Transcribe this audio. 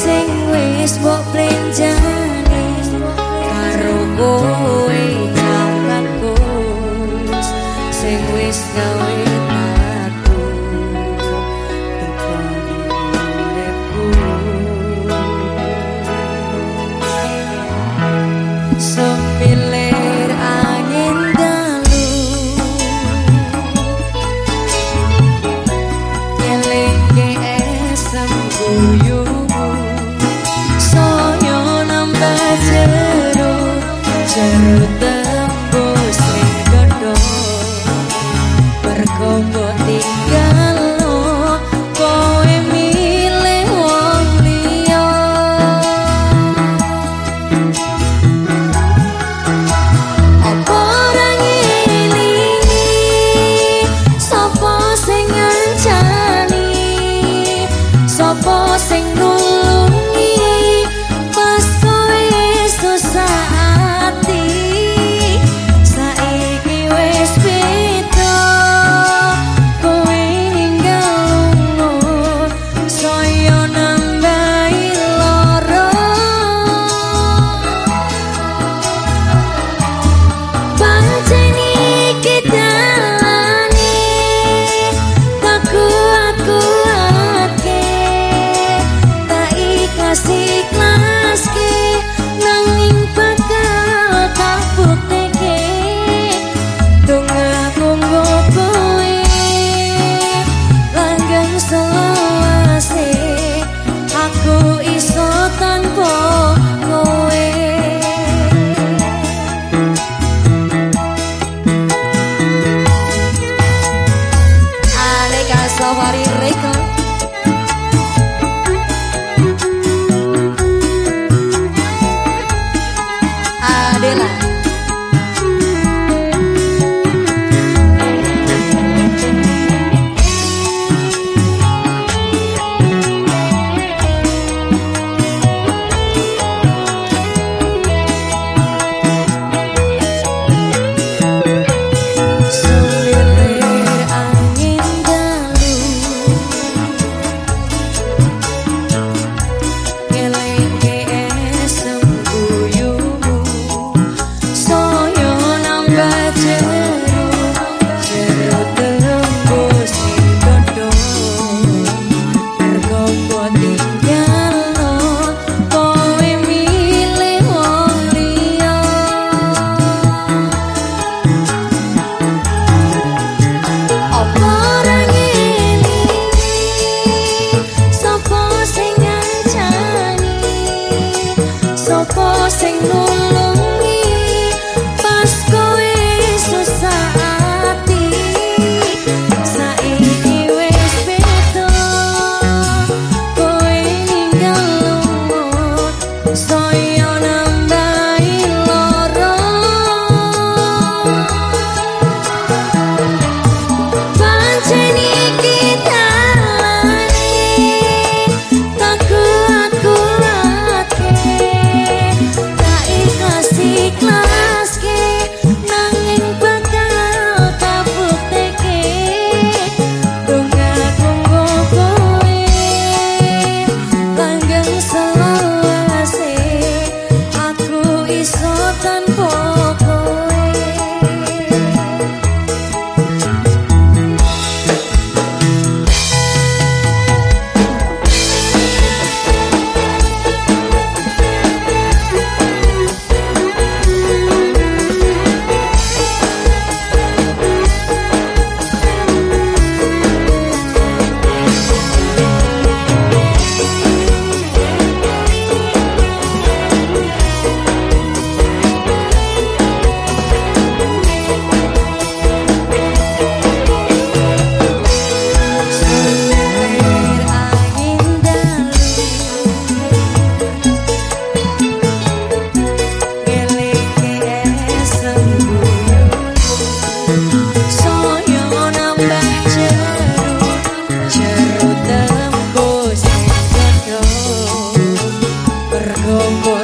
sing wis mbok plenjani karo kowe Safari Record I'll.